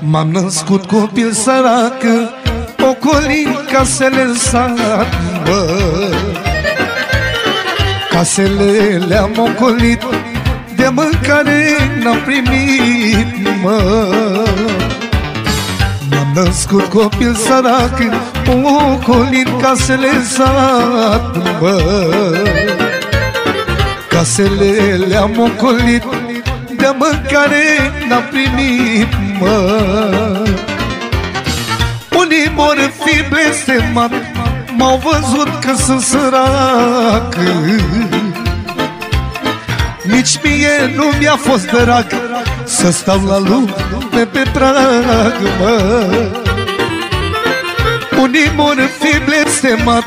M-am născut copil sărac Ocolind casele sat, mă Casele le-am ocolit De mâncare n-am primit, mă. M-am născut copil sărac Ocolind casele sat, mă Casele le-am ocolit De mâncare n-am primit, mă. Unii mor fi blestemat M-au văzut că sunt sărac. Nici mie nu mi-a fost drag Să stau la lume pe prag, mă. Unii mor fi blestemat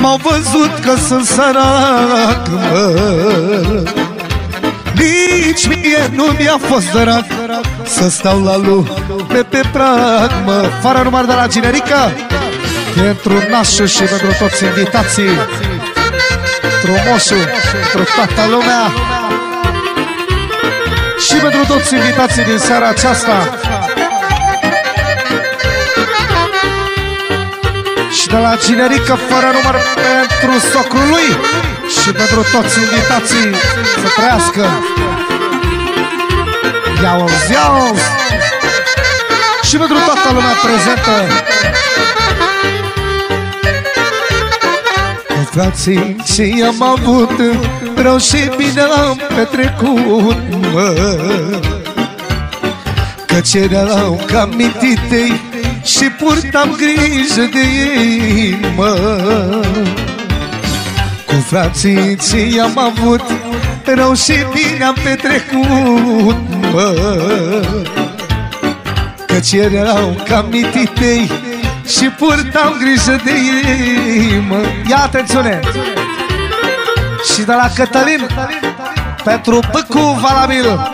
M-au văzut că sunt sărac, mă Nici mie nu mi-a fost drag Să stau la lume pe prag, mă. Fără număr de la generică Pentru nașul și pentru toți invitații. Frumosul, pentru toată lumea. Și pentru toți invitații din seara aceasta de la generică fără număr pentru socrul lui Și pentru toți invitații să trăiască. Iauzi, iauzi Și pentru toată lumea prezentă. Cu frații ce am avut Vreau și bine am petrecut, mă. Căci erau ca mititei și purtam grijă de ei, mă Cu frații ce am avut Rău și bine am petrecut, mă. Căci erau ca mititei Și purtam grijă de ei, mă Ia atențiune! Și de la Cătălin Pentru Băcu Valabil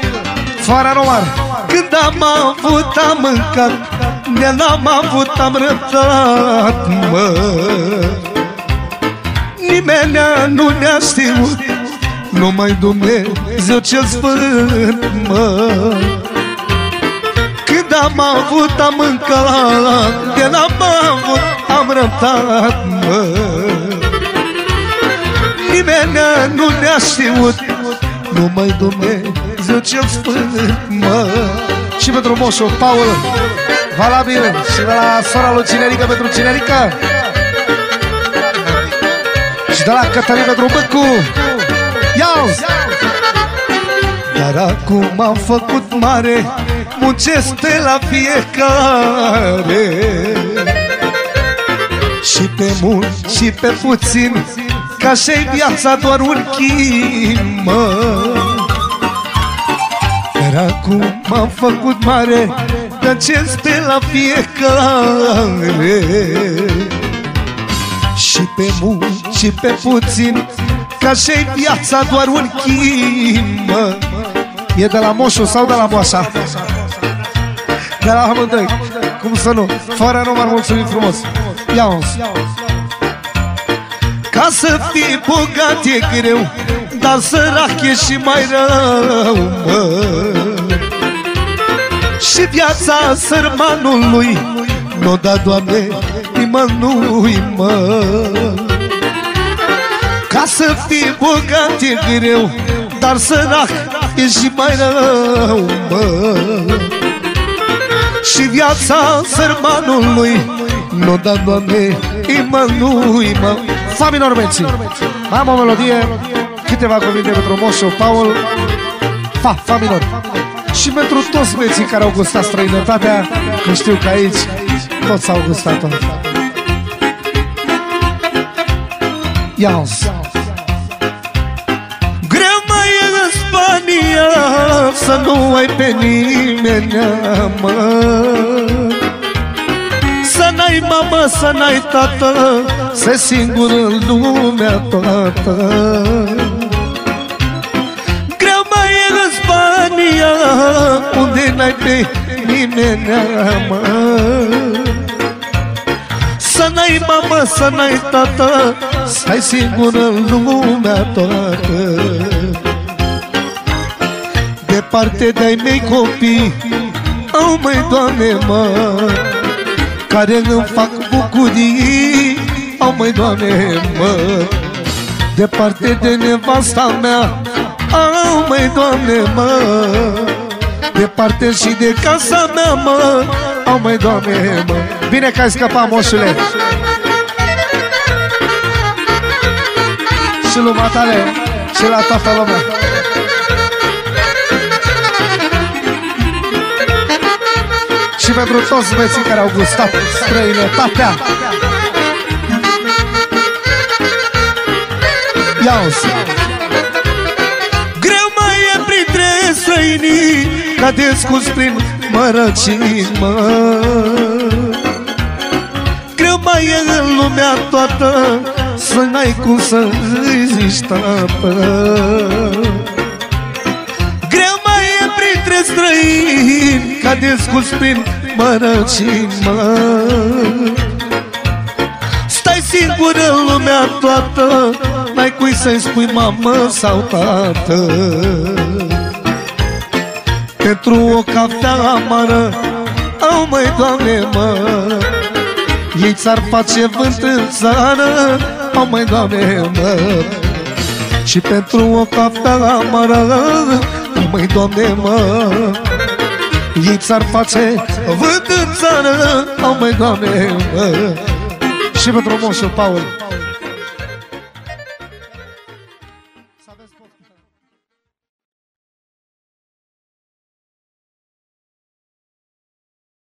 Fără număr Când am avut am mâncat de n-am avut, am răbdat, mă. Nimeni nu ne-a știut Numai Dumnezeu cel Sfânt, mă. Când am avut, am mâncat De n-am avut, am răbdat, mă. Nimeni nu ne-a știut Numai Dumnezeu cel Sfânt, mă. Și pentru moșul Paul Valabil. Și de la sora lui Cinerică pentru Cinerică. Și de la Cătălin pentru Băcu Iau! Dar acum am făcut mare Muncesc pe la fiecare. Și pe mult și pe puțin Ca și viața doar un chin, mă Dar acum am făcut mare Tăcesc pe la fiecare Și pe mult și pe puțin Ca și viața doar un chin, mă E de la moșul sau de la moașa? De la amândoi Cum să nu? Fără număr mulțumim frumos ia -o. Ca să fii bogat e greu Dar sărac e și mai rău, mă și viața sărmanului Nu da, Doamne, nimănui, mă Ca să fii bogat e greu Dar sărac e și mai rău, mă. Și viața sărmanului Nu da, Doamne, nimănui, mă Fa minor, menții Am o melodie Câteva cuvinte pentru moșul Paul. Fa, fa minor și pentru toți băieții care au gustat străinătatea Că știu că aici toți au gustat-o. Ia Greu mai e în Spania Să nu ai pe nimeni, mă. Să n-ai mamă, să n-ai tată Să singur în lumea toată Unde n-ai pe nimeni mă Să n-ai mamă, să n-ai tată Să ai singur în lumea toată. Departe de-ai mei copii Au mai Doamne, mă Care îmi fac bucurii Au mai Doamne, mă. Departe de nevasta mea Au mai Doamne, mă Departe și de casa mea, mă. Au mai Doamne, mă. Bine că ai scăpat, moșule. Și lui Matale Și la toată lumea. Și pentru toți băieții care au gustat străinătatea. Ia-o-ți. Greu mai e printre străinii Ca descus prin mărăcini, mă Greu mai e în lumea toată Să n-ai cum să zici tată. Greu mai e printre străini Ca descus prin mărăcini, mă Stai singur în lumea toată N-ai cui să-i spui mamă sau tată Pentru o cafea amară Au mai doamne mă. Ei ți-ar face vânt în țară Au mai doamne mă. Și pentru o cafea amară Au mai doamne mă. Ei ți-ar face vânt în țară Au mai doamne mă. Și pentru moșul Paul